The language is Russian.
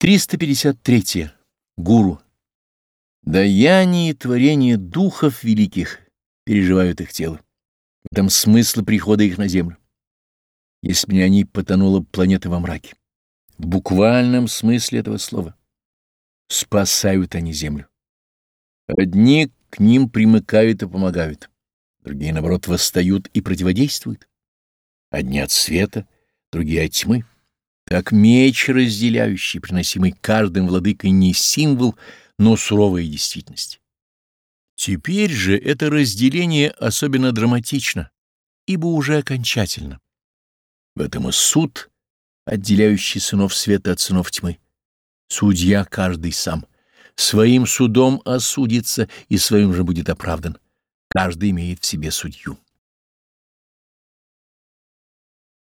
353. Гуру. Даяние и творение духов великих переживают их тело. В этом смысл прихода их на землю. Если бы не они, потонула планета во мраке. В буквальном смысле этого слова. Спасают они землю. Одни к ним примыкают и помогают, другие, наоборот, восстают и противодействуют. Одни от света, другие от тьмы. Так меч разделяющий, приносимый каждым владыкой, не символ, но суровая действительность. Теперь же это разделение особенно драматично, ибо уже окончательно. В этом и суд, отделяющий сынов света от сынов тьмы. Судья каждый сам. Своим судом осудится и своим же будет оправдан. Каждый имеет в себе судью.